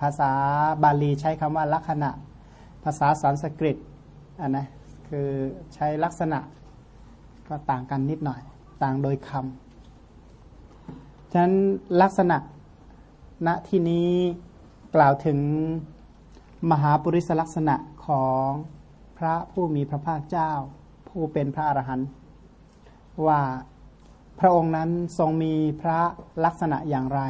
ภาษาบาลีใช้คำว่าลักษณะ ภาษาสันสกฤตอันนะคือใช้ลักษณะก็ต่างกันนิดหน่อย ต่างโดยคำฉะนั้นลักษณะณที่นี้กล่าวถึงมหาปุริสลักษณะของพระผู้มีพระภาคเจ้า ผู้เป็นพระอรหันต์ว่าพระองค์นั้นทรงมีพระลักษณะอย่างไร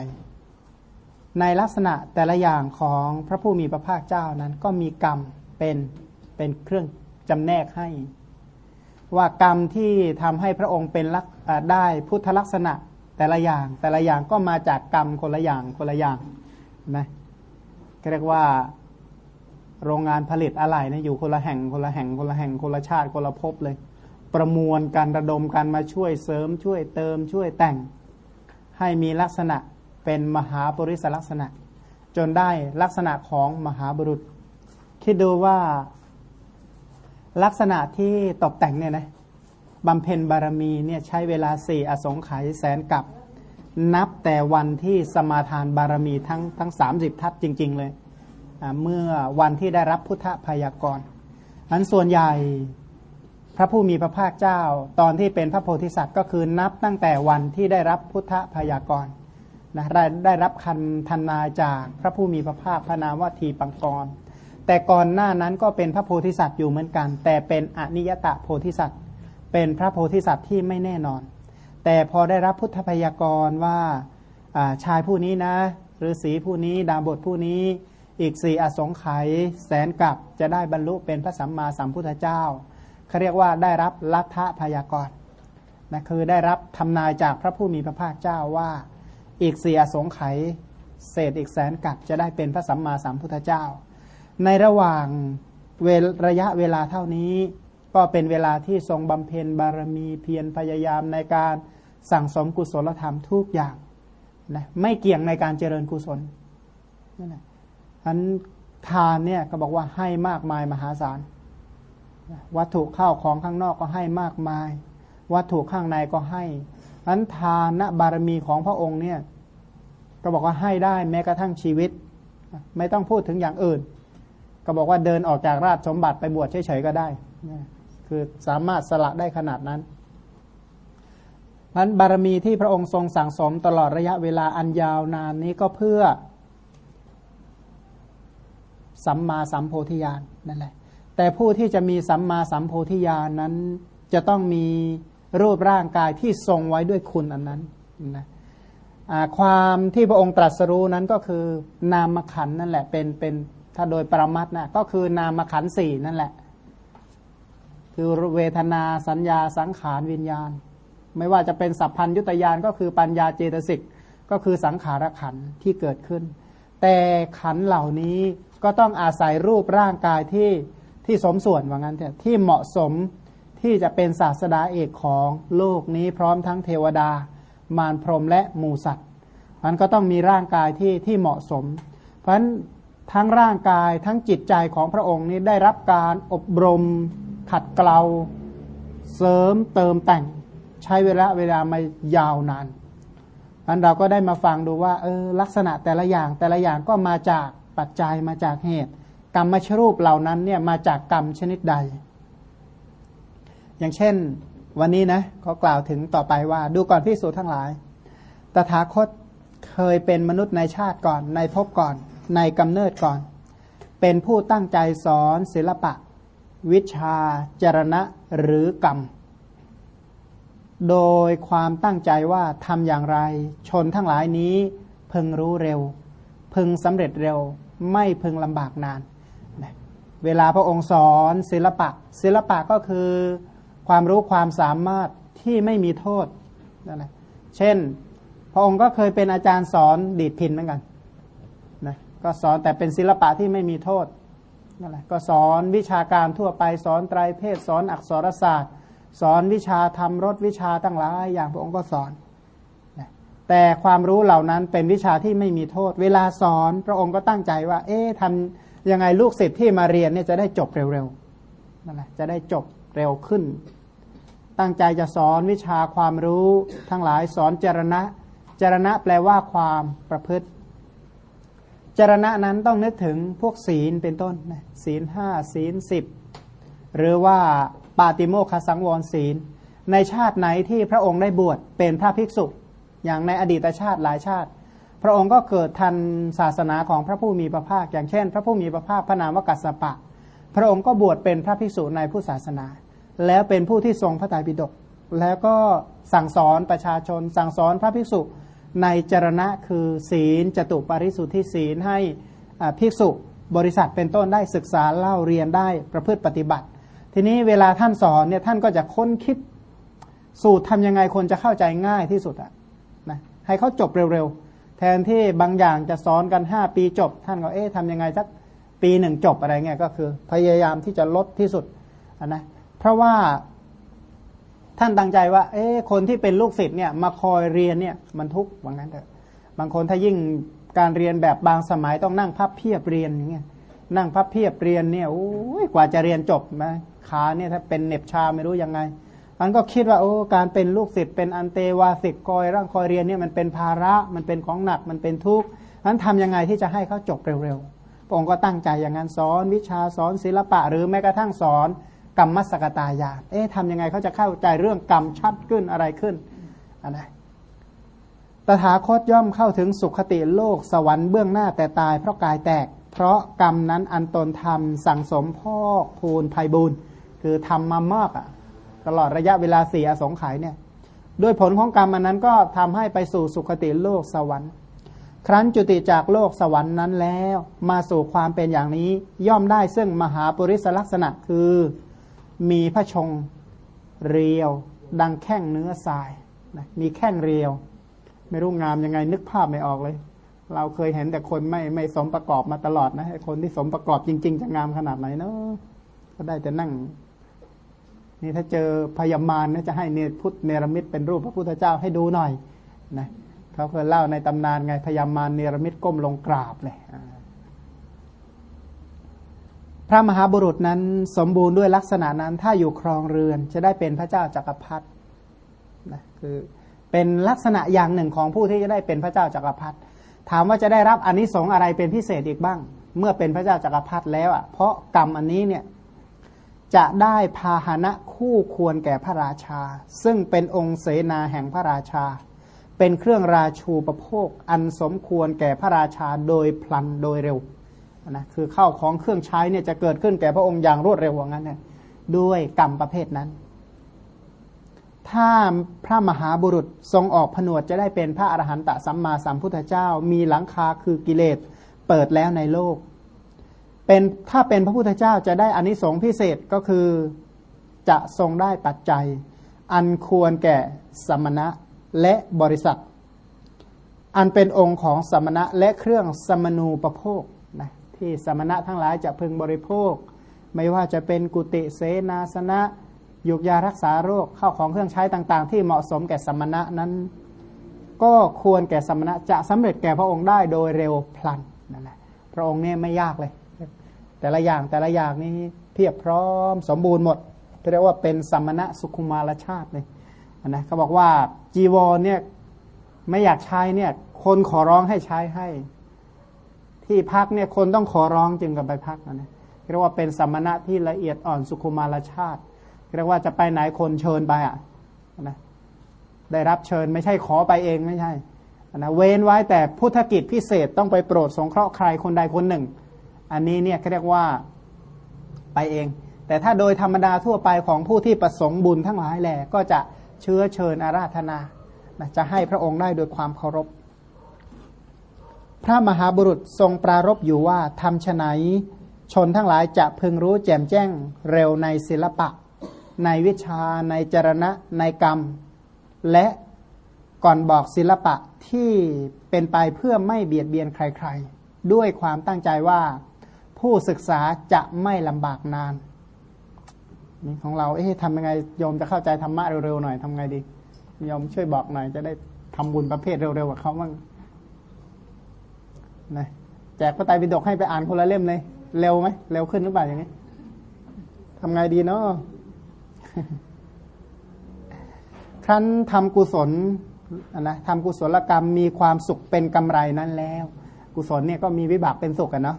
ในลักษณะแต่ละอย่างของพระผู้มีพระภาคเจ้านั้น ก็มีกรรมเป็นเป็นเครื่องจำแนกให้ ว่ากรรมที่ทำให้พระองค์เป็นลักได้พุทธลักษณะแต่ละอย่าง แต่ละอย่างก็มาจากกรรมคนละอย่างคนละอย่างนะเรียกว่าโรงงานผลิตอะไรนะอยู่คนละแห่งคนละแห่งคนละแห่งคนละชาติคนละภพเลย ประมวลการระดมกันมาช่วยเสริมช่วยเติมช่วยแต่ง ให้มีลักษณะ เป็นมหาบริสลักษณะ จนได้ลักษณะของมหาบุรุษ คิดดูว่าลักษณะที่ตกแต่งเนี่ยนะบำเพ็ญบารมีเนี่ยใช้เวลาสี่อสงไขยแสนกับ นับแต่วันที่สมาทานบารมีทั้งทั้งสามสิบทัศจริง ๆ เลย เมื่อวันที่ได้รับพุทธพยากรอันส่วนใหญ่พระผู้มีพระภาคเจ้า ตอนที่เป็นพระโพธิสัตว์ก็คือนับตั้งแต่วันที่ได้รับพุทธพยากร นะได้ได้รับคันทันนาจากพระผู้มีพระภาคพระนามว่าทีปังกร แต่ก่อนหน้านั้นก็เป็นพระโพธิสัตว์อยู่เหมือนกัน แต่เป็นอนิยตะโพธิสัตว์ เป็นพระโพธิสัตว์ที่ไม่แน่นอน แต่พอได้รับพุทธพยากรว่าชายผู้นี้นะหรือสีผู้นี้ดาบทผู้นี้อีกสี่อสงไขยแสนกับจะได้บรรลุเป็นพระสัมมาสัมพุทธเจ้าเขาเรียกว่าได้รับลัทธพยากรณ์นะคือได้รับทำนายจากพระผู้มีพระภาคเจ้าว่า อีกสี่อสงไขยเศษอีกแสนกับจะได้เป็นพระสัมมาสัมพุทธเจ้า ในระหว่างเวระยะเวลาเท่านี้ ก็เป็นเวลาที่ทรงบำเพ็ญบารมีเพียรพยายามในการสั่งสมกุศลธรรมทุกอย่างนะไม่เกี่ยงในการเจริญกุศลนั่นแหละอันทานเนี่ยก็บอกว่าให้มากมายมหาศาลวัตถุข้าวของข้างนอกก็ให้มากมาย วัตถุข้างในก็ให้ อันทานะบารมีของพระองค์เนี่ยก็บอกว่าให้ได้แม้กระทั่งชีวิต ไม่ต้องพูดถึงอย่างอื่น ก็บอกว่าเดินออกจากราชสมบัติไปบวชเฉยๆก็ได้ คือสามารถสละได้ขนาดนั้นนั้นบารมีที่พระองค์ทรงสั่งสมตลอดระยะเวลาอันยาวนานนี้ก็เพื่อ สัมมาสัมโพธิญาณนั่นแหละ แต่ผู้ที่จะมีสัมมาสัมโพธิญาณนั้นจะต้องมี รูปร่างกายที่ทรงไว้ด้วยคุณอันนั้นนะความที่พระองค์ตรัสรู้นั้นก็คือนามขันนั่นแหละ เป็นเป็นถ้าโดยปรมัตนะก็คือนามขันสี่นั่นแหละ คือเวทนาสัญญาสังขารวิญญาณ ไม่ว่าจะเป็นสัพพัญยุตยานก็คือปัญญาเจตสิกก็คือสังขารขันที่เกิดขึ้น แต่ขันเหล่านี้ก็ต้องอาศัยรูปร่างกายที่ที่สมส่วนว่างั้นเถอะที่เหมาะสม ที่จะเป็นศาสดาเอกของโลกนี้พร้อมทั้งเทวดา มารพรหมและหมูสัตว์มันก็ต้องมีร่างกายที่ที่เหมาะสม เพราะฉะนั้นทั้งร่างกายทั้งจิตใจของพระองค์นี้ได้รับการอบรม ขัดเกลา เสริมเติมแต่ง ใช้เวลาเวลามายาวนานอันเราก็ได้มาฟังดูว่าเออลักษณะแต่ละอย่างแต่ละอย่างก็มาจากปัจจัยมาจากเหตุ กรรมชรูปเหล่านั้นเนี่ยมาจากกรรมชนิดใด อย่างเช่น วันนี้นะเขากล่าวถึงต่อไปว่า ดูก่อนพิสูจทั้งหลาย ตถาคตเคยเป็นมนุษย์ในชาติก่อน ในภพก่อน ในกำเนิดก่อน เป็นผู้ตั้งใจสอนศิลปะ วิชา จรณะหรือกรรม โดยความตั้งใจว่าทำอย่างไร ชนทั้งหลายนี้พึงรู้เร็ว พึงสำเร็จเร็ว ไม่พึงลำบากนาน เวลาพระองค์สอนศิลปะ ศิลปะก็คือ ความรู้ความสามารถที่ไม่มีโทษนั่นแหละเช่น พระองค์ก็เคยเป็นอาจารย์สอนดีดพินเหมือนกันนะก็สอนแต่เป็นศิลปะที่ไม่มีโทษนั่นแหละก็สอนวิชาการทั่วไปสอนไตรเพศสอนอักษรศาสตร์ สอนวิชาทำรถวิชาตั้งหลายอย่างพระองค์ก็สอนแต่ความรู้เหล่านั้นเป็นวิชาที่ไม่มีโทษ เวลาสอนพระองค์ก็ตั้งใจว่า เอ๊ะทำยังไงลูกศิษย์ที่มาเรียนเนี่ยจะได้จบเร็วๆนั่นแหละจะได้จบเร็วขึ้น ตั้งใจจะสอนวิชาความรู้ทั้งหลายสอนจรณะ จรณะแปลว่าความประพฤติ จรณะนั้นต้องนึกถึงพวกศีลเป็นต้นศีลห้าศีลสิบหรือว่าปาติโมคสังวรศีล ในชาติไหนที่พระองค์ได้บวชเป็นพระภิกษุ อย่างในอดีตชาติหลายชาติ พระองค์ก็เกิดทันศาสนาของพระผู้มีพระภาค อย่างเช่น พระผู้มีพระภาคพระนามวกัสสปะ พระองค์ก็บวชเป็นพระภิกษุในผู้ศาสนา แล้วเป็นผู้ที่ทรงพระไตรปิฎกแล้วก็สั่งสอนประชาชน สั่งสอนพระภิกษุในจรณะคือศีลจตุปาริสุทธิศีลให้ภิกษุบริษัทเป็นต้นได้ศึกษาเล่าเรียนได้ประพฤติปฏิบัติ ทีนี้เวลาท่านสอนเนี่ยท่านก็จะค้นคิดสูตรทำยังไงคนจะเข้าใจง่ายที่สุดอะนะให้เขาจบเร็วๆ แทนที่บางอย่างจะสอนกันห้าปีจบ ท่านก็เอ๊ะทำยังไงสักปีหนึ่งจบอะไรเงี้ยก็คือ พยายามที่จะลดที่สุดนะ เพราะว่าท่านตั้งใจว่า เอ๊คนที่เป็นลูกศิษย์เนี่ย มาคอยเรียนเนี่ย มันทุกข์ว่างั้นเถอะบางคนถ้ายิ่งการเรียนแบบบางสมัยต้องนั่งพับเพียบเรียนอย่างเงี้ยนั่งพับเพียบเรียนเนี่ยโอ้ยกว่าจะเรียนจบนะขาเนี่ยถ้าเป็นเน็บชาไม่รู้ยังไงมันก็คิดว่าโอ้การเป็นลูกศิษย์เป็นอันเตวาสิกคอยร่างคอยเรียนเนี่ยมันเป็นภาระมันเป็นของหนักมันเป็นทุกข์นั้นทำยังไงที่จะให้เขาจบเร็วๆพระองค์ก็ตั้งใจอย่างนั้นสอนวิชาสอนศิลปะหรือแม้กระทั่งสอน กรรมมสกตายาเอ๊ะทำยังไงเขาจะเข้าใจเรื่องกรรมชัดขึ้นอะไรขึ้นอันไหนตถาคตย่อมเข้าถึงสุขติโลกสวรรค์เบื้องหน้าแต่ตายเพราะกายแตก เพราะกรรมนั้นอันตนทำสั่งสมพ่อพูนภัยบุญคือทำมามากอะตลอดระยะเวลาสี่อสงไขยเนี่ยด้วยผลของกรรมอันนั้นก็ทำให้ไปสู่สุขติโลกสวรรค์ ครั้นจุติจากโลกสวรรค์นั้นแล้ว มาสู่ความเป็นอย่างนี้ย่อมได้ซึ่งมหาปริศลักษณะคือ มีพระชงเรียว ดังแข้งเนื้อทรายนะมีแข้งเรียว ไม่รู้งามยังไงนึกภาพไม่ออกเลย เราเคยเห็นแต่คนไม่ไม่สมประกอบมาตลอดนะคนที่สมประกอบจริง ๆ จะงามขนาดไหนเนาะก็ได้แต่นั่ง นี่ถ้าเจอพยามารนะจะให้เนพุทธเนรมิตเป็นรูปพระพุทธเจ้าให้ดูหน่อยนะเขาเคยเล่าในตำนานไงพยามารเนรมิตก้มลงกราบเลย พระมหาบุรุษนั้นสมบูรณ์ด้วยลักษณะนั้น ถ้าอยู่ครองเรือนจะได้เป็นพระเจ้าจากักรพรรดินะคือเป็นลักษณะอย่างหนึ่งของผู้ที่จะได้เป็นพระเจ้าจากักรพรรดิถามว่าจะได้รับอนนิสงส์อะไรเป็นพิเศษอีกบ้าง เมื่อเป็นพระเจ้าจากักรพรรดิแล้วอะเพราะกรรมอันนี้เนี่ยจะได้พาหนะคู่ควรแก่พระราชา ซึ่งเป็นองค์เสนาแห่งพระราชา เป็นเครื่องราชูประโภคอันสมควรแก่พระราชาโดยพลันโดยเร็ว นะคือเข้าของเครื่องใช้เนี่ยจะเกิดขึ้นแก่พระองค์อย่างรวดเร็วว่างั้นเนี่ยด้วยกรรมประเภทนั้น ถ้าพระมหาบุรุษทรงออกผนวดจะได้เป็นพระอรหันตสัมมาสัมพุทธเจ้า มีหลังคาคือกิเลสเปิดแล้วในโลก เป็นถ้าเป็นพระพุทธเจ้าจะได้อานิสงส์พิเศษก็คือจะทรงได้ปัจจัย อันควรแก่สมณะและบริษัท อันเป็นองค์ของสมณะและเครื่องสมนูประโภค ที่สมณะทั้งหลายจะพึงบริโภค ไม่ว่าจะเป็นกุติเสนาสนะยุกยารักษาโรคเข้าของเครื่องใช้ต่างๆ ที่เหมาะสมแก่สมณะนั้น ก็ควรแก่สมณะจะสำเร็จแก่พระองค์ได้โดยเร็วพลันนั่นแหละพระองค์เนี่ยไม่ยากเลย แต่ละอย่างแต่ละอย่างนี้เพียบพร้อมสมบูรณ์หมดเรียกว่าเป็นสมณะสุขุมารชาติเลยนะเขาบอกว่าจีวรเนี่ยไม่อยากใช้เนี่ยคนขอร้องให้ใช้ให้ ที่พักเนี่ยคนต้องขอร้องจึงกับไปพักนะเรียกว่าเป็นสมณะที่ละเอียดอ่อนสุขุมารชาติเรียกว่าจะไปไหนคนเชิญไปอะนะได้รับเชิญไม่ใช่ขอไปเองไม่ใช่นะเว้นไว้แต่พุทธกิจพิเศษต้องไปโปรดสงเคราะห์ใครคนใดคนหนึ่ง อันนี้เนี่ยเขาเรียกว่าไปเอง แต่ถ้าโดยธรรมดาทั่วไปของผู้ที่ประสงค์บุญทั้งหลายแหละก็จะเชื้อเชิญอาราธนานะจะให้พระองค์ได้โดยความเคารพ พระมหาบุรุษทรงปรารบอยู่ว่าทำฉไนชนทั้งหลายจะพึงรู้แจ่มแจ้งเร็วในศิลปะ ในวิชา ในจรณะ ในกรรม และก่อนบอกศิลปะที่เป็นไปเพื่อไม่เบียดเบียนใครๆ ด้วยความตั้งใจว่าผู้ศึกษาจะไม่ลำบากนานนี่ของเราเอ๊ะทำยังไงโยมจะเข้าใจธรรมะเร็วๆหน่อยทำไงดีโยมช่วยบอกหน่อยจะได้ทำบุญประเภทเร็วๆกับเขาบ้าง นะแจกพระไตรปิฎกให้ไปอ่านคนละเล่มเลย เร็วไหมเร็วขึ้นหรือเปล่าอย่างนี้ทำไงดีเนาะครั้นทำกุศลนะทำกุศลกรรมมีความสุขเป็นกำไรนั้นแล้ว กุศลเนี่ยก็มีวิบากเป็นสุขกันเนาะ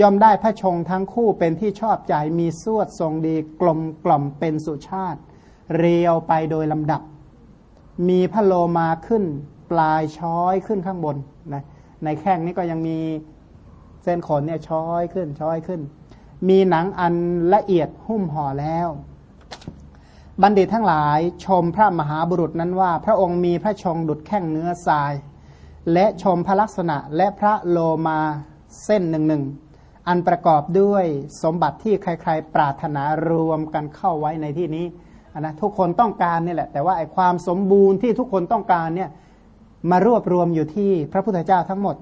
ย่อมได้พระชงทั้งคู่เป็นที่ชอบใจมีสวดทรงดีกลมกล่อมเป็นสุชาติ เรียวไปโดยลำดับ มีพระโลมาขึ้น ปลายช้อยขึ้นข้างบนนะ ในแข้งนี้ก็ยังมีเส้นขนเนี่ยช้อยขึ้น ช้อยขึ้น มีหนังอันละเอียดหุ้มห่อแล้ว บัณฑิตทั้งหลายชมพระมหาบุรุษนั้นว่า พระองค์มีพระชงดุดแข้งเนื้อทราย และชมพระลักษณะและพระโลมาเส้นหนึ่งหนึ่งอันประกอบด้วยสมบัติที่ใครๆ ปรารถนารวมกันเข้าไว้ในที่นี้นะทุกคนต้องการนี่แหละ แต่ว่าไอ้ความสมบูรณ์ที่ทุกคนต้องการเนี่ย มารวบรวมอยู่ที่พระพุทธเจ้าทั้งหมด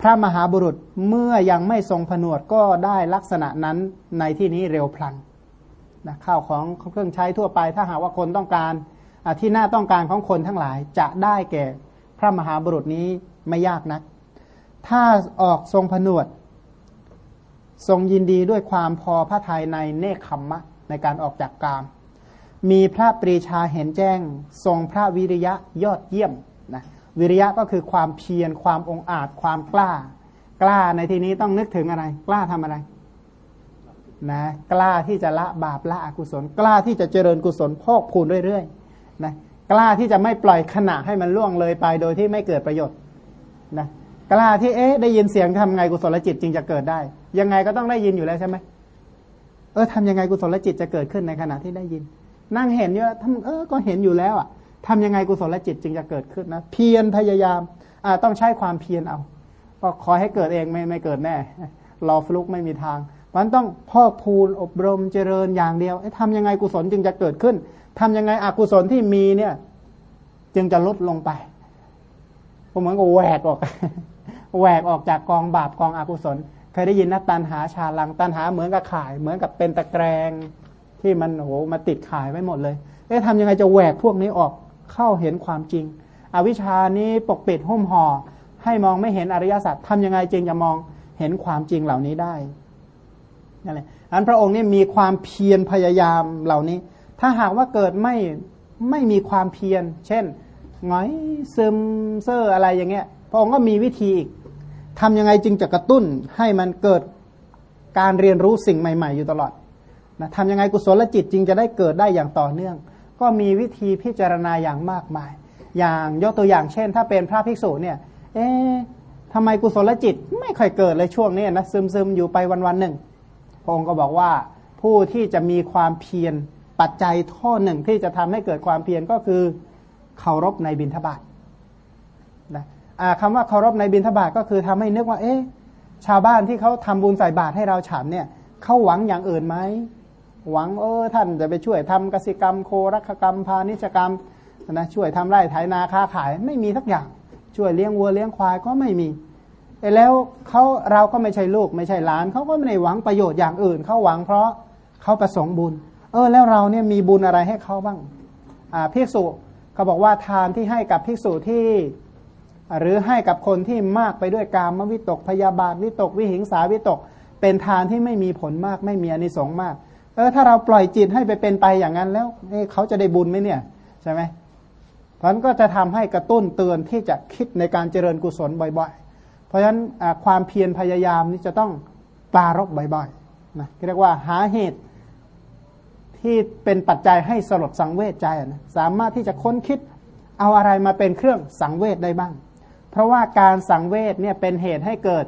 พระมหาบุรุษเมื่อยังไม่ทรงผนวดก็ได้ลักษณะนั้นในที่นี้เร็วพลันนะข้าวของเครื่องใช้ทั่วไปถ้าหากว่าคนต้องการที่น่าต้องการของคนทั้งหลายจะได้แก่พระมหาบุรุษนี้ไม่ยากนัก ถ้าออกทรงผนวด ทรงยินดีด้วยความพอพระทัยในเนคขมมะในการออกจากกาม มีพระปรีชาเห็นแจ้ง ทรงพระวิริยะยอดเยี่ยมนะ วิริยะก็คือความเพียรความองอาจ ความกล้า กล้าในที่นี้ต้องนึกถึงอะไร กล้าทำอะไรนะกล้าที่จะละบาปละอกุศล กล้าที่จะเจริญกุศลพอกพูนเรื่อยๆนะกล้าที่จะไม่ปล่อยขณะให้มันล่วงเลยไปโดยที่ไม่เกิดประโยชน์นะกล้าที่เอ๊ะได้ยินเสียงทำไงกุศลจิตจึงจะเกิดได้ ยังไงก็ต้องได้ยินอยู่แล้วใช่ไหมเออทำยังไงกุศลจิตจะเกิดขึ้นในขณะที่ได้ยิน นั่งเห็นอยู่ทำเออก็เห็นอยู่แล้วอะ ทำยังไงกุศลจิตจึงจะเกิดขึ้นนะเพียรพยายามอ่าต้องใช้ความเพียรเอาก็คอให้เกิดเองไม่ไม่เกิดแน่รอฟลุกไม่มีทางมันต้องพอกพูนอบรมเจริญอย่างเดียวทำยังไงกุศลจึงจะเกิดขึ้นทำยังไงอกุศลที่มีเนี่ย จึงจะลดลงไปเหมือนกับแหวกออกแหวกออกจากกองบาปกองอกุศล เคยได้ยินนะตันหาชาลัง ตันหาเหมือนกับข่าย เหมือนกับเป็นตะแกรงที่มันโอ้โหมาติดข่ายไว้หมดเลยเอ๊ะทำยังไงจะแหวกพวกนี้ออก เข้าเห็นความจริง อวิชานี้ปกปิดหุ้มห่อให้มองไม่เห็นอริยสัจทำยังไงจึงจะมองเห็นความจริงเหล่านี้ได้นั่นแหละอันพระองค์นี่มีความเพียรพยายามเหล่านี้ ถ้าหากว่าเกิดไม่ไม่มีความเพียร เช่นงอยซึมเซอร์อะไรอย่างเงี้ย พระองค์ก็มีวิธีอีกทำยังไงจึงจะกระตุ้นให้มันเกิดการเรียนรู้สิ่งใหม่ ๆ อยู่ตลอดนะทำยังไงกุศลจิตจึงจะได้เกิดได้อย่างต่อเนื่อง ก็มีวิธีพิจารณาอย่างมากมาย อย่างยกตัวอย่างเช่น ถ้าเป็นพระภิกษุเนี่ย เอ๊ะทำไมกุศลจิตไม่ค่อยเกิดเลยช่วงนี้นะซึมซึมอยู่ไปวันวันหนึ่งพระองค์ก็บอกว่าผู้ที่จะมีความเพียรปัจจัยท่อหนึ่งที่จะทำให้เกิดความเพียรก็คือเคารพในบิณฑบาตนะคำว่าเคารพในบิณฑบาตก็คือทำให้นึกว่า เอ๊ะชาวบ้านที่เขาทำบุญใส่บาตรให้เราฉันเนี่ยเขาหวังอย่างอื่นไหม หวังเออท่านจะไปช่วยทำกสิกรรมโครักกรรมพาณิชกรรมนะช่วยทำไร่ไถนาค้าขายไม่มีทักอย่าง ช่วยเลี้ยงวัวเลี้ยงควายก็ไม่มีแล้วเขาเราก็ไม่ใช่ลูกไม่ใช่หลานเขาก็ไม่ได้หวังประโยชน์อย่างอื่นเขาหวังเพราะเขาประสงค์บุญ เออ แล้วเราเนี่ยมีบุญอะไรให้เขาบ้างอ่าพิสุเขาบอกว่าทานที่ให้กับภิกษุที่ หรือให้กับคนที่มากไปด้วยกามวิตกพยาบาทวิตกวิหิงสาวิตก เป็นทานที่ไม่มีผลมากไม่มีอนิสงส์มาก เออถ้าเราปล่อยจิตให้ไปเป็นไปอย่างนั้นแล้วเขาจะได้บุญไหมเนี่ยใช่ไหมเพราะนั้นก็จะทำให้กระตุ้นเตือนที่จะคิดในการเจริญกุศลบ่อย ๆ เพราะฉะนั้นความเพียรพยายามนี่จะต้องปารกบ่อยๆนะเรียกว่าหาเหตุที่เป็นปัจจัยให้สลดสังเวชใจนะสามารถที่จะค้นคิดเอาอะไรมาเป็นเครื่องสังเวชได้บ้าง เพราะว่าการสังเวชเนี่ยเป็นเหตุให้เกิด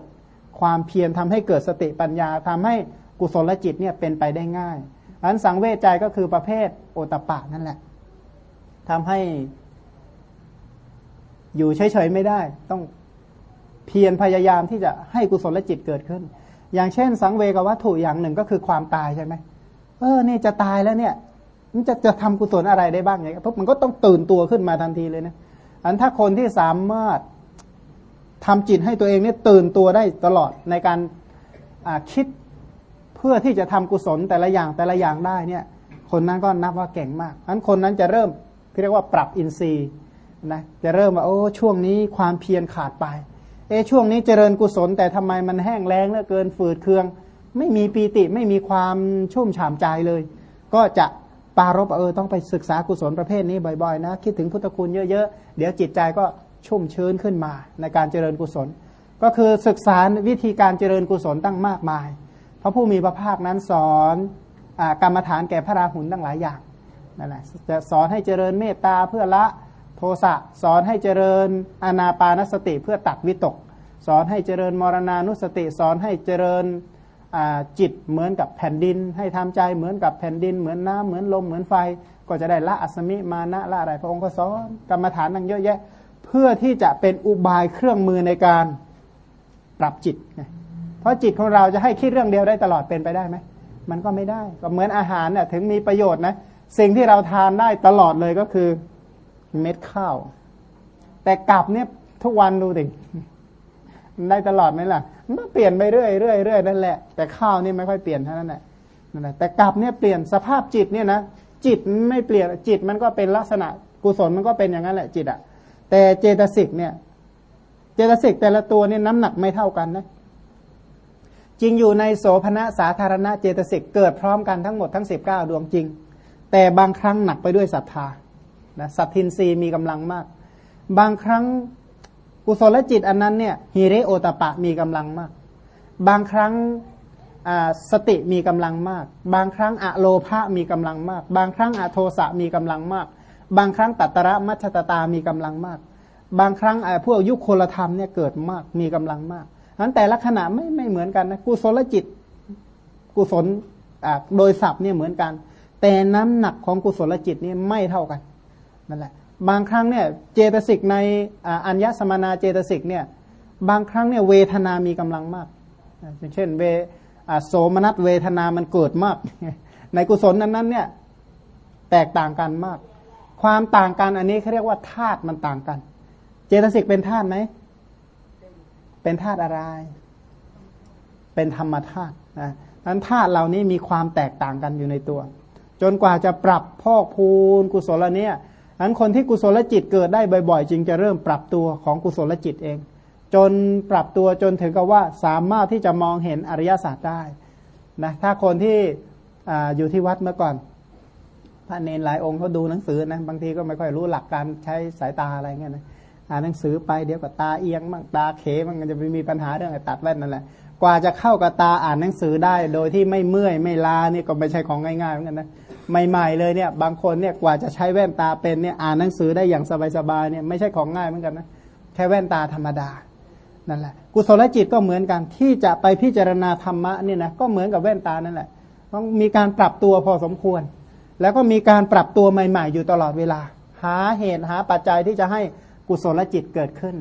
ความเพียรทำให้เกิดสติปัญญาทำให้ กุศลจิตเนี่ยเป็นไปได้ง่ายอันสังเวชใจก็คือประเภทโอตปะนั่นแหละทำให้อยู่เฉยๆไม่ได้ ต้องเพียรพยายามที่จะให้กุศลจิตเกิดขึ้น อย่างเช่น สังเวกวัตถุอย่างหนึ่งก็คือความตายใช่ไหมเออนี่จะตายแล้วเนี่ยมันจะจะทำกุศลอะไรได้บ้างเนี่ยปุ๊บมันก็ต้องตื่นตัวขึ้นมาทันทีเลยนะอันถ้าคนที่สามารถทำจิตให้ตัวเองเนี่ยตื่นตัวได้ตลอดในการคิด เพื่อที่จะทำกุศลแต่ละอย่างแต่ละอย่างได้เนี่ย คนนั้นก็นับว่าเก่งมากอันคนนั้นจะเริ่มเรียกว่าปรับอินทรีย์นะจะเริ่มว่าโอ้ช่วงนี้ความเพียรขาดไป เอช่วงนี้เจริญกุศล แต่ทำไมมันแห้งแล้งเหลือเกินฝืดเคือง ไม่มีปีติไม่มีความชุ่มฉ่ำใจเลย ก็จะปารบเออต้องไปศึกษากุศลประเภทนี้บ่อยๆนะคิดถึงพุทธคุณเยอะๆ เดี๋ยวจิตใจก็ชุ่มชื้นขึ้นมาในการเจริญกุศล ก็คือศึกษาวิธีการเจริญกุศลตั้งมากมาย พระผู้มีพระภาคนั้นสอนอกรรมฐานแก่พระราหุลตั้งหลายอย่างนั่นแหละจะสอนให้เจริญเมตตาเพื่อละโทสะสอนให้เจริญอนาปานสติเพื่อตัดวิตก สอนให้เจริญมรณานุสติ สอนให้เจริญจิตเหมือนกับแผ่นดิน ให้ทำใจเหมือนกับแผ่นดิน เหมือนน้ำเหมือนลมเหมือนไฟ ก็จะได้ละอัศมิมานะละอะไรพระองค์ก็สอนกรรมฐานตั้งเยอะแยะ เพื่อที่จะเป็นอุบายเครื่องมือในการปรับจิต เพราะจิตของเราจะให้คิดเรื่องเดียวได้ตลอดเป็นไปได้ไหมมันก็ไม่ได้ก็เหมือนอาหารเนี่ยถึงมีประโยชน์นะสิ่งที่เราทานได้ตลอดเลยก็คือเม็ดข้าว แต่กลับเนี่ยทุกวันดูดิได้ตลอดไหมล่ะมันเปลี่ยนไปเรื่อยเรื่อยเรื่อยนั่นแหละ แต่ข้าวนี่ไม่ค่อยเปลี่ยนเท่านั้นแหละนั่นแหละแต่กลับเนี่ยเปลี่ยนสภาพจิตเนี่ยนะจิตไม่เปลี่ยนจิตมันก็เป็นลักษณะกุศลมันก็เป็นอย่างนั้นแหละจิตอะแต่เจตสิกเนี่ย เจตสิกแต่ละตัวเนี่ยน้ำหนักไม่เท่ากันนะ จริงอยู่ในโสภณะสาธารณะเจตสิกเกิดพร้อมกันทั้งหมดทั้งสิบเก้าดวงจริง แต่บางครั้งหนักไปด้วยศรัทธานะสัตทินรีมีกำลังมาก บางครั้งกุศลจิตอันนั้นเนี่ยฮิเรโอตปะมีกำลังมาก บางครั้งสติมีกำลังมาก บางครั้งอะโลภะมีกำลังมาก บางครั้งอะโทสะมีกำลังมาก บางครั้งตัตระมัชตตามีกำลังมาก บางครั้งพวกยุคโคลธรรมเนี่ยเกิดมากมีกำลังมาก นั้นแต่ละขณะไม่ไม่เหมือนกันนะกุศลจิต กุศลโดยศัพท์เนี่ยเหมือนกัน แต่น้ำหนักของกุศลจิตนี่ไม่เท่ากันนั่นแหละ บางครั้งเนี่ยเจตสิกในอัญญสมนาเจตสิกเนี่ยบางครั้งเนี่ยเวทนามีกำลังมากเช่นเวโสมนัสเวทนามันเกิดมาก ในกุศลนั้นๆเนี่ยแตกต่างกันมาก ความต่างกันอันนี้เขาเรียกว่าธาตุมันต่างกัน เจตสิกเป็นธาตุไหม เป็นธาตุอะไร เป็นธรรมธาตุนะนั้นธาตุเหล่านี้มีความแตกต่างกันอยู่ในตัว จนกว่าจะปรับพอกพูนกุศลเนี่ยอันคนที่กุศลจิตเกิดได้บ่อยๆ จึงจะเริ่มปรับตัวของกุศลจิตเอง จนปรับตัวจนถึงกับว่าสามารถที่จะมองเห็นอริยศาสัจได้นะถ้าคนที่ออยู่ที่วัดเมื่อก่อน พระเนรหลายองค์เขาดูหนังสือนะบางทีก็ไม่ค่อยรู้หลักการใช้สายตาอะไรเงี้ยนะ อ่านหนังสือไปเดี๋ยวกับตาเอียงมั่งตาเขมันจะไม่มีปัญหาเรื่องตัดแว่นนั่นแหละกว่าจะเข้ากับตาอ่านหนังสือได้ โดยที่ไม่เมื่อยไม่ลาเนี่ยก็ไม่ใช่ของง่ายๆเหมือนกันนะใหม่ๆเลยเนี่ยบางคนเนี่ยกว่าจะใช้แว่นตาเป็นเนี่ยอ่านหนังสือได้อย่างสบายๆเนี่ยไม่ใช่ของง่ายเหมือนกันนะแค่แว่นตาธรรมดานั่นแหละกุศลจิตก็เหมือนกันที่จะไปพิจารณาธรรมะเนี่ยนะก็เหมือนกับแว่นตานั่นแหละต้องมีการปรับตัวพอสมควร แล้วก็มีการปรับตัวใหม่ ๆ อยู่ตลอดเวลา หาเหตุหาปัจจัยที่จะให้ กุศลจิตเกิดขึ้น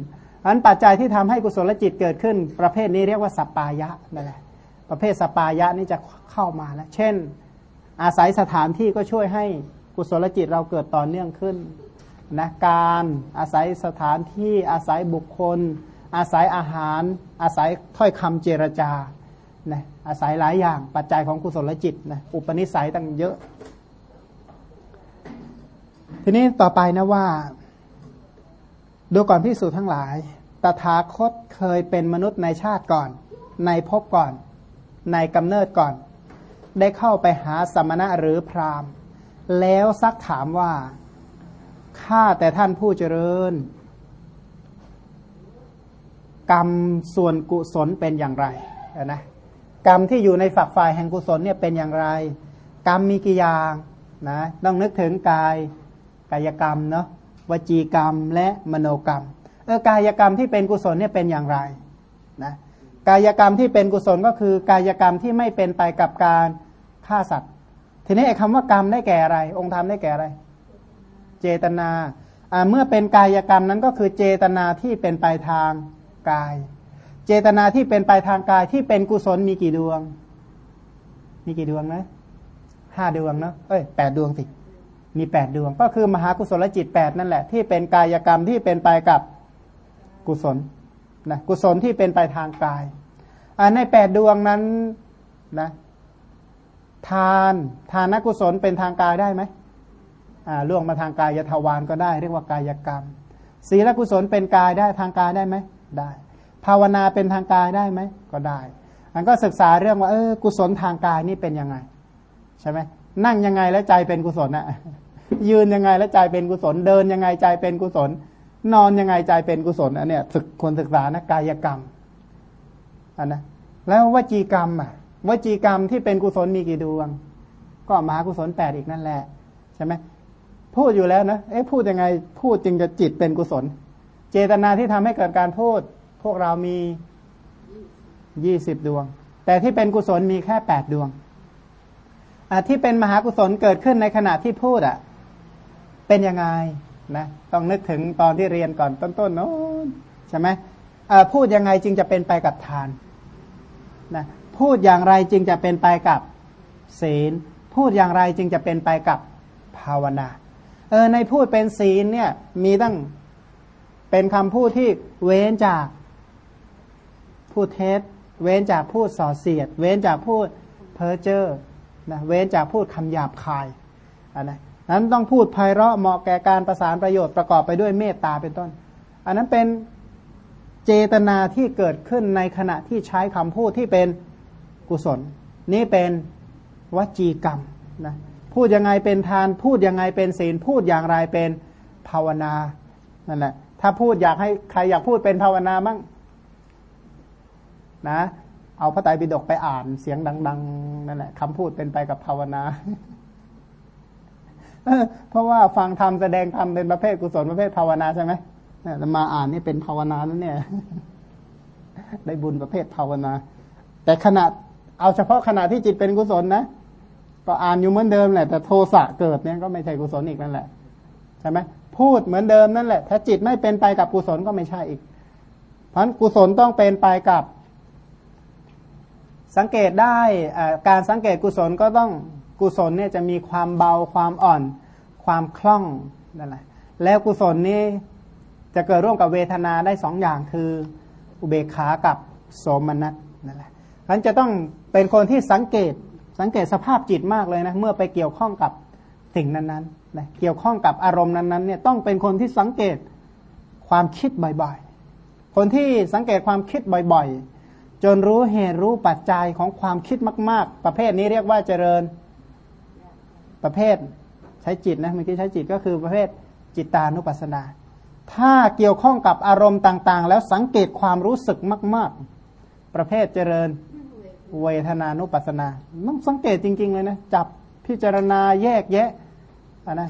อันปัจจัยที่ทำให้กุศลจิตเกิดขึ้น ประเภทนี้เรียกว่าสปปายะนั่นแหละประเภทสปปายะนี่จะเข้ามาแล้ว เช่น อาศัยสถานที่ก็ช่วยให้กุศลจิตเราเกิดต่อเนื่องขึ้นนะการอาศัยสถานที่อาศัยบุคคล อาศัยอาหาร อาศัยถ้อยคำเจรจานะอาศัยหลายอย่างปัจจัยของกุศลจิตนะอุปนิสัยตั้งเยอะ ทีนี้ต่อไปนะว่า ดูก่อนพิสูจน์ทั้งหลาย ตถาคตเคยเป็นมนุษย์ในชาติก่อน ในภพก่อน ในกำเนิดก่อน ได้เข้าไปหาสมณะหรือพราหมณ์ แล้วซักถามว่า ข้าแต่ท่านผู้เจริญ กรรมส่วนกุศลเป็นอย่างไรนะกรรมที่อยู่ในฝักฝ่ายแห่งกุศลเนี่ยเป็นอย่างไร กรรมมีกี่อย่างนะต้องนึกถึงกายกายกรรมเนาะ วจีกรรมและมโนกรรมเออกายกรรมที่เป็นกุศลเนี่ยเป็นอย่างไรนะกายกรรมที่เป็นกุศลก็คือกายกรรมที่ไม่เป็นไปกับการฆ่าสัตว์ ทีนี้ไอ้คำว่ากรรมได้แก่อะไร องค์ธรรมได้แก่อะไร เจตนาเมื่อเป็นกายกรรมนั้นก็คือเจตนาที่เป็นไปทางกาย เจตนาที่เป็นไปทางกายที่เป็นกุศลมีกี่ดวง มีกี่ดวงนะห้าดวงเนาะเอ้ยแปดดวงสิ มีแปดดวง ก็คือมหากุศลจิตแปดนั่นแหละ ที่เป็นกายกรรมที่เป็นไปกับกุศลนะกุศลที่เป็นไปทางกายในแปดดวงนั้นนะทานทานกุศลเป็นทางกายได้ไหมล่วงมาทางกายยทวารก็ได้ เรียกว่ากายกรรม ศีลกุศลเป็นกายได้ทางกายได้ไหมได้ ภาวนาเป็นทางกายได้ไหมก็ได้อันก็ศึกษาเรื่องว่าเออกุศลทางกายนี่เป็นยังไง ใช่ไหม นั่งยังไงแล้วใจเป็นกุศลนะยืนยังไงแล้วใจเป็นกุศล เดินยังไงใจเป็นกุศล นอนยังไงใจเป็นกุศลอันเนี้ยศึกคนศึกษานะกายกรรมอันนะแล้ววจีกรรมอะวจีกรรมที่เป็นกุศลมีกี่ดวง ก็มหากุศลแปดอีกนั่นแหละใช่ไหมพูดอยู่แล้วนะเอ๊ะพูดยังไงพูดจึงจะจิตเป็นกุศล เจตนาที่ทำให้เกิดการพูด พวกเรามียี่สิบดวง แต่ที่เป็นกุศลมีแค่แปดดวง ที่เป็นมหากุศลเกิดขึ้นในขณะที่พูดอะ เป็นยังไงนะต้องนึกถึงตอนที่เรียนก่อนต้นๆโน้นใช่ไหมพูดยังไงจึงจะเป็นไปกับทานนะพูดอย่างไรจึงจะเป็นไปกับศีล พูดอย่างไรจึงจะเป็นไปกับภาวนาเออในพูดเป็นศีลเนี่ย มีตั้งเป็นคำพูดที่เว้นจากพูดเท็จ เว้นจากพูดส่อเสียด เว้นจากพูดเพ้อเจ้อ นะเว้นจากพูดคำหยาบคายอันนะนั้นต้องพูดไพเราะเหมาะแก่การประสานประโยชน์ประกอบไปด้วยเมตตาเป็นต้น อันนั้นเป็นเจตนาที่เกิดขึ้นในขณะที่ใช้คำพูดที่เป็นกุศล นี่เป็นวจีกรรมนะพูดยังไงเป็นทาน พูดยังไงเป็นศีลพูดอย่างไรเป็นภาวนานั่นแหละถ้าพูดอยากให้ใครอยากพูดเป็นภาวนาบ้างนะ เอาพระไตรปิฎกไปอ่านเสียงดัง ๆนั่นแหละคำพูดเป็นไปกับภาวนาเพราะว่าฟังธรรมแสดงธรรมเป็นประเภทกุศลประเภทภาวนาใช่ไหมมาอ่านนี่เป็นภาวนาแล้วเนี่ย ได้บุญประเภทภาวนา แต่ขณะเอาเฉพาะขณะที่จิตเป็นกุศลนะก็อ่านอยู่เหมือนเดิมแหละแต่โทสะเกิดเนี่ยก็ไม่ใช่กุศลอีกนั่นแหละใช่ไหมพูดเหมือนเดิมนั่นแหละ ถ้าจิตไม่เป็นไปกับกุศลก็ไม่ใช่อีก เพราะกุศลต้องเป็นไปกับ สังเกตได้การสังเกตกุศลก็ต้องกุศลเนี่ยจะมีความเบาความอ่อน ความคล่องนั่นแหละแล้วกุศลนี้จะเกิดร่วมกับเวทนาได้สองอย่างคืออุเบกขากับโสมนัสนั่นแหละฉะนั้นจะต้องเป็นคนที่สังเกตสังเกตสภาพจิตมากเลยนะเมื่อไปเกี่ยวข้องกับสิ่งนั้นๆนะเกี่ยวข้องกับอารมณ์นั้นๆเนี่ยต้องเป็นคนที่สังเกตความคิดบ่อยๆ คนที่สังเกตความคิดบ่อยๆ จนรู้เหตุรู้ปัจจัยของความคิดมาก ๆ ประเภทนี้เรียกว่าเจริญประเภทใช้จิตนะเมื่อกี้ใช้จิตก็คือประเภทจิตตานุปัสสนา ถ้าเกี่ยวข้องกับอารมณ์ต่าง ๆ แล้วสังเกตความรู้สึกมาก ๆ ประเภทเจริญเวทนานุปัสนาต้องสังเกตจริง ๆ เลยนะจับพิจารณาแยกแยะนะ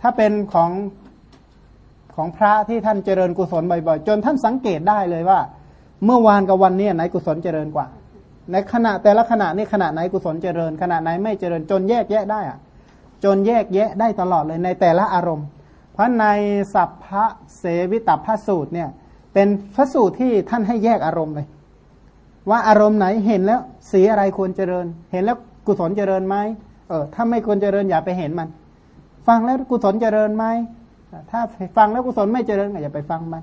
ถ้าเป็นของของพระที่ท่านเจริญกุศลบ่อย ๆ จนท่านสังเกตได้เลยว่า เมื่อวานกับวันนี้ไหนกุศลเจริญกว่า ในขณะแต่ละขณะนี่ขณะไหนกุศลเจริญ ขณะไหนไม่เจริญจนแยกแยะได้อะจนแยกแยะได้ตลอดเลยในแต่ละอารมณ์ เพราะในสัพพะเสวิตพระสูตรเนี่ยเป็นพระสูตรที่ท่านให้แยกอารมณ์เลย ว่าอารมณ์ไหนเห็นแล้วสีอะไรควรเจริญ เห็นแล้วกุศลเจริญไหมเออถ้าไม่ควรเจริญอย่าไปเห็นมัน ฟังแล้วกุศลเจริญไหมถ้าฟังแล้วกุศลไม่เจริญอย่าไปฟังมัน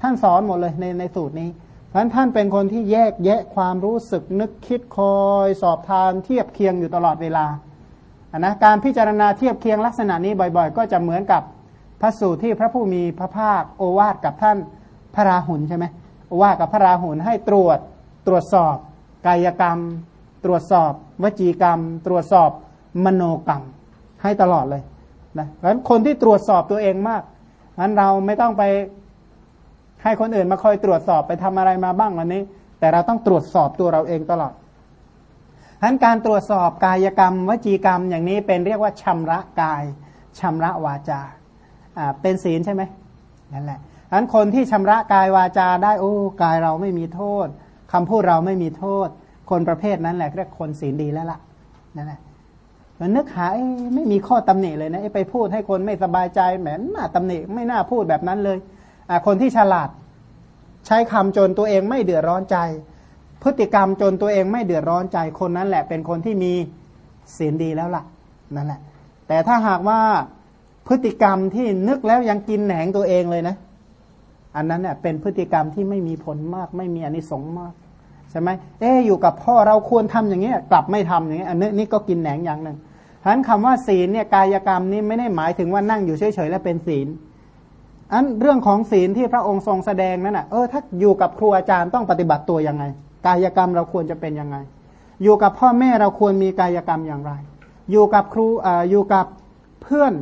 ท่านสอนหมดเลยในในสูตรนี้ เพราะท่านเป็นคนที่แยกแยะความรู้สึกนึกคิดคอยสอบทานเทียบเคียงอยู่ตลอดเวลาะนะการพิจารณาเทียบเคียงลักษณะนี้บ่อยๆ ก็จะเหมือนกับพระสูตรที่พระผู้มีพระภาคโอวาทกับท่านพระราหุลใช่ไหมโอวาทกับพระราหุลให้ตรวจตรวจสอบ กายกรรม ตรวจสอบ วจีกรรม ตรวจสอบมโนกรรม ให้ตลอดเลยนะเพราะฉะนั้นคนที่ตรวจสอบตัวเองมากนั้นเราไม่ต้องไป ให้คนอื่นมาคอยตรวจสอบไปทำอะไรมาบ้างวันนี้ แต่เราต้องตรวจสอบตัวเราเองตลอดฉะนั้นการตรวจสอบกายกรรม วจีกรรมอย่างนี้เป็นเรียกว่าชำระกายชำระวาจาอ่าเป็นศีลใช่ไหมนั่นแหละฉะนั้นคนที่ชำระกายวาจาได้โอ้กายเราไม่มีโทษคำพูดเราไม่มีโทษ คนประเภทนั้นแหละเรียกคนศีลดีแล้วล่ะนั่นแหละมันนึกหาไม่มีข้อตำหนิเลยนะไปพูดให้คนไม่สบายใจแหมน่าตำหนิไม่น่าพูดแบบนั้นเลย คนที่ฉลาดใช้คำจนตัวเองไม่เดือดร้อนใจ พฤติกรรมจนตัวเองไม่เดือดร้อนใจคนนั้นแหละ เป็นคนที่มีศีลดีแล้วล่ะนั่นแหละ แต่ถ้าหากว่าพฤติกรรมที่นึกแล้วยังกินแหนงตัวเองเลยนะ อันนั้นเนี่ยเป็นพฤติกรรมที่ไม่มีผลมาก ไม่มีอนิสงส์มากใช่ไหมเอ๊อยู่กับพ่อเราควรทำอย่างเงี้ยกลับไม่ทำอย่างเงี้ยอันนี้นี่ก็กินแหนงอย่างหนึ่งฉะนั้นคำว่าศีลเนี่ยกายกรรมนี่ไม่ได้หมายถึงว่านั่งอยู่เฉยๆแล้วเป็นศีล อันเรื่องของศีลที่พระองค์ทรงแสดงนั้นอะเออถ้าอยู่กับครูอาจารย์ต้องปฏิบัติตัวยังไง กายกรรมเราควรจะเป็นยังไง อยู่กับพ่อแม่เราควรมีกายกรรมอย่างไร อยู่กับครูอ่าอยู่กับเพื่อน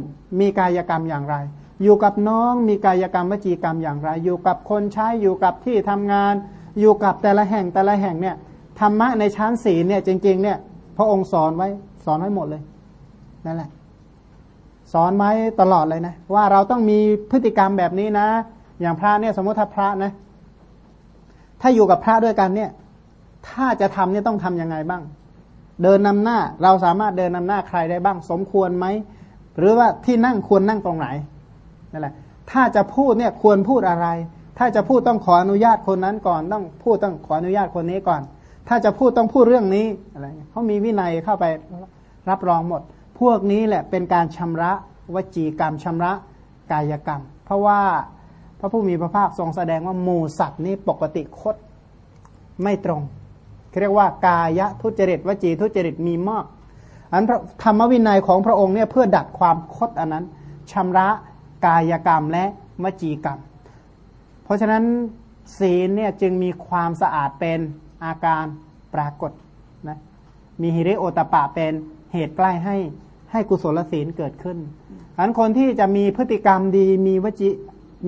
มีกายกรรมอย่างไร อยู่กับน้องมีกายกรรมวจีกรรมอย่างไร อยู่กับคนใช้อยู่กับที่ทำงาน อยู่กับแต่ละแห่งแต่ละแห่งเนี่ยธรรมะในชั้นศีลเนี่ยจริงๆเนี่ยพระองค์สอนไว้สอนไว้หมดเลยนั่นแหละ สอนไว้ตลอดเลยนะ ว่าเราต้องมีพฤติกรรมแบบนี้นะ อย่างพระเนี่ยสมมติถ้าพระนะ ถ้าอยู่กับพระด้วยกันเนี่ย ถ้าจะทำเนี่ยต้องทำยังไงบ้าง เดินนำหน้าเราสามารถเดินนำหน้าใครได้บ้าง สมควรไหมหรือว่าที่นั่งควรนั่งตรงไหนนั่นแหละ ถ้าจะพูดเนี่ยควรพูดอะไร ถ้าจะพูดต้องขออนุญาตคนนั้นก่อน ต้องพูดต้องขออนุญาตคนนี้ก่อน ถ้าจะพูดต้องพูดเรื่องนี้อะไรเขามีวินัยเข้าไปรับรองหมด พวกนี้แหละเป็นการชำระวจีกรรมชำระกายกรรม เพราะว่าพระผู้มีพระภาคทรงแสดงว่าหมูสัตว์นี้ปกติคดไม่ตรงเรียกว่ากายทุจริตวจีทุจริตมีมากอันธรรมวินัยของพระองค์เนี่ยเพื่อดัดความคดอันนั้นชำระกายกรรมและวจีกรรม เพราะฉะนั้นศีลเนี่ยจึงมีความสะอาดเป็นอาการปรากฏนะมีฮิริโอตปะเป็นเหตุใกล้ให้ ให้กุศลศีลเกิดขึ้นอันคนที่จะมีพฤติกรรมดีมีวจี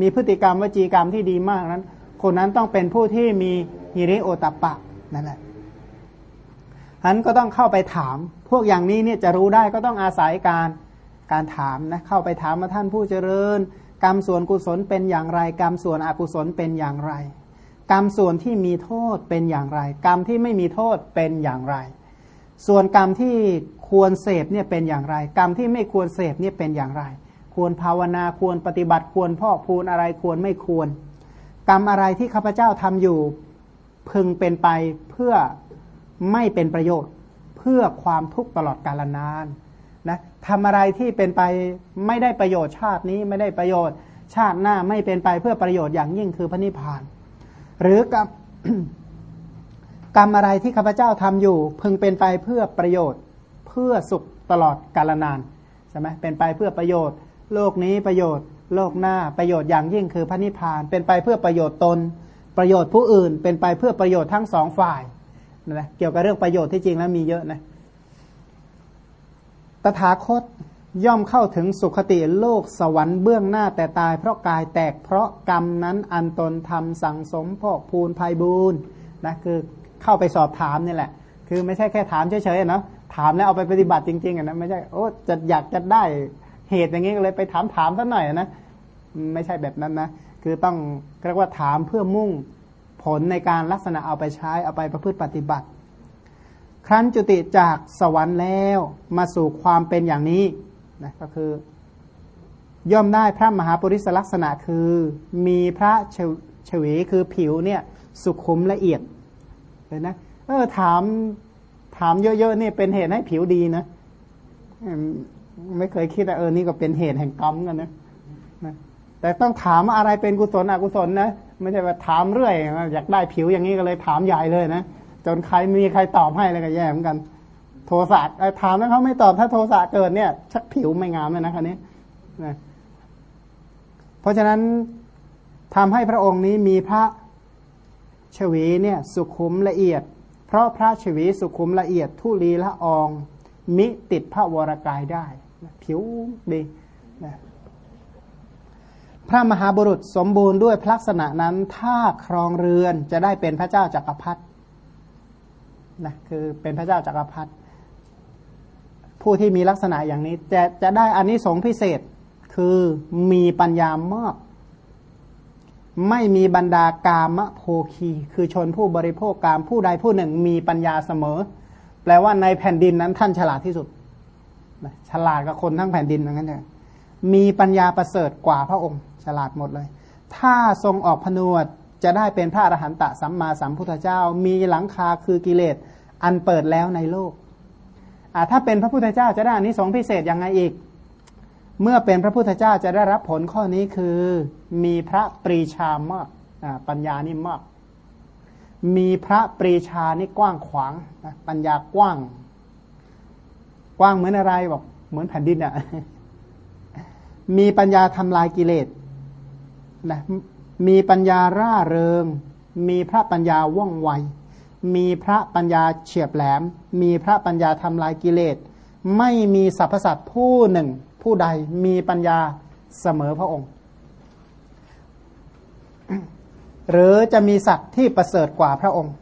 มีพฤติกรรมวจีกรรมที่ดีมากนั้น คนนั้นต้องเป็นผู้ที่มีฮิริโอตปะนั่นแหละอันก็ต้องเข้าไปถาม พวกอย่างนี้เนี่ยจะรู้ได้ก็ต้องอาศัยการการถามนะเข้าไปถามมาท่านผู้เจริญ กรรมส่วนกุศลเป็นอย่างไร กรรมส่วนอกุศลเป็นอย่างไร กรรมส่วนที่มีโทษเป็นอย่างไร กรรมที่ไม่มีโทษเป็นอย่างไร ส่วนกรรมที่ ควรเสพเนี่ยเป็นอย่างไร กรรมที่ไม่ควรเสพเนี่ยเป็นอย่างไร ควรภาวนาควรปฏิบัติควรพ่อพูนอะไรควรไม่ควร กรรมอะไรที่ข้าพเจ้าทำอยู่พึงเป็นไปเพื่อไม่เป็นประโยชน์ เพื่อความทุกข์ตลอดกาลนานนะทำอะไรที่เป็นไปไม่ได้ประโยชน์ชาตินี้ไม่ได้ประโยชน์ ชาติหน้าไม่เป็นไปเพื่อประโยชน์อย่างยิ่งคือพระนิพพาน หรือกรรมกรรมอะไรที่ข้าพเจ้าทำอยู่ พึงเป็นไปเพื่อประโยชน์ พื่อสุขตลอดกาลนานใช่ไหมเป็นไปเพื่อประโยชน์ โลกนี้ประโยชน์ โลกหน้าประโยชน์อย่างยิ่งคือพระนิพพาน เป็นไปเพื่อประโยชน์ตน ประโยชน์ผู้อื่น เป็นไปเพื่อประโยชน์ทั้งสองฝ่ายนะเกี่ยวกับเรื่องประโยชน์ที่จริงแล้วมีเยอะนะตถาคตย่อมเข้าถึงสุขติโลกสวรรค์เบื้องหน้าแต่ตายเพราะกายแตกเพราะกรรมนั้นอันตนทำสั่งสมพอกพูนภัยบูนนะคือเข้าไปสอบถามนี่แหละ คือไม่ใช่แค่ถามเฉยๆนะ ถามแล้วเอาไปปฏิบัติจริงๆนะไม่ใช่โอ้จะอยากจะได้เหตุอย่างนี้ก็เลยไปถามถามซะหน่อยนะไม่ใช่แบบนั้นนะคือต้องเรียกว่าถามเพื่อมุ่งผลในการลักษณะเอาไปใช้เอาไปประพฤติปฏิบัติ ครั้นจุติจากสวรรค์แล้วมาสู่ความเป็นอย่างนี้นะก็คือย่อมได้พระมหาปริศลักษณะคือมีพระเฉวีคือผิวเนี่ยสุขุมละเอียดเลยนะเออถาม ถามเยอะๆนี่เป็นเหตุให้ผิวดีนะไม่เคยคิดว่าเออนี่ก็เป็นเหตุแห่งกรรมกันนะแต่ต้องถามอะไรเป็นกุศลอกุศลนะไม่ใช่ว่าถามเรื่อยอยากได้ผิวอย่างนี้ก็เลยถามใหญ่เลยนะจนใครมีใครตอบให้เลยก็แย่เหมือนกัน โทสะถามแล้วเขาไม่ตอบถ้าโทสะเกิดเนี่ย ชักผิวไม่งามเลยนะคันนี้นะเพราะฉะนั้นทำให้พระองค์นี้มีพระชวีเนี่ย สุขุมละเอียด เพราะพระชวีสุขุมละเอียดทุลีละออง มิติดพระวรากายได้ ผิวดีนะพระมหาบุรุษสมบูรณ์ด้วยลักษณะนั้น ถ้าครองเรือนจะได้เป็นพระเจ้าจากักรพรรดินะคือเป็นพระเจ้าจากักรพรรดิผู้ที่มีลักษณะอย่างนี้จะจะได้อันนี้สงพิเศษคือมีปัญญามาก ไม่มีบรรดากามโภคี คือชนผู้บริโภคกามผู้ใดผู้หนึ่งมีปัญญาเสมอ แปลว่าในแผ่นดินนั้นท่านฉลาดที่สุด ฉลาดกับคนทั้งแผ่นดินเหมือนกันเลยมีปัญญาประเสริฐกว่าพระองค์ ฉลาดหมดเลย ถ้าทรงออกพนวดจะได้เป็นพระอรหันตสัมมาสัมพุทธเจ้า มีหลังคาคือกิเลสอันเปิดแล้วในโลกถ้าเป็นพระพุทธเจ้าจะได้อันนี้สงพิเศษยังไงอีก เมื่อเป็นพระพุทธเจ้าจะได้รับผลข้อนี้คือ มีพระปรีชามากปัญญานี่มาก มีพระปรีชานี่กว้างขวางปัญญากว้าง กว้างเหมือนอะไรบอกเหมือนแผ่นดินอะ่ะมีปัญญาทำลายกิเลสนะมีปัญญาร่าเริง มีพระปัญญาว่องไว มีพระปัญญาเฉียบแหลม มีพระปัญญาทำลายกิเลส ไม่มีสรรพสัตว์ผู้หนึ่ง ผู้ใดมีปัญญาเสมอพระองค์ หรือจะมีสัตว์ที่ประเสริฐกว่าพระองค์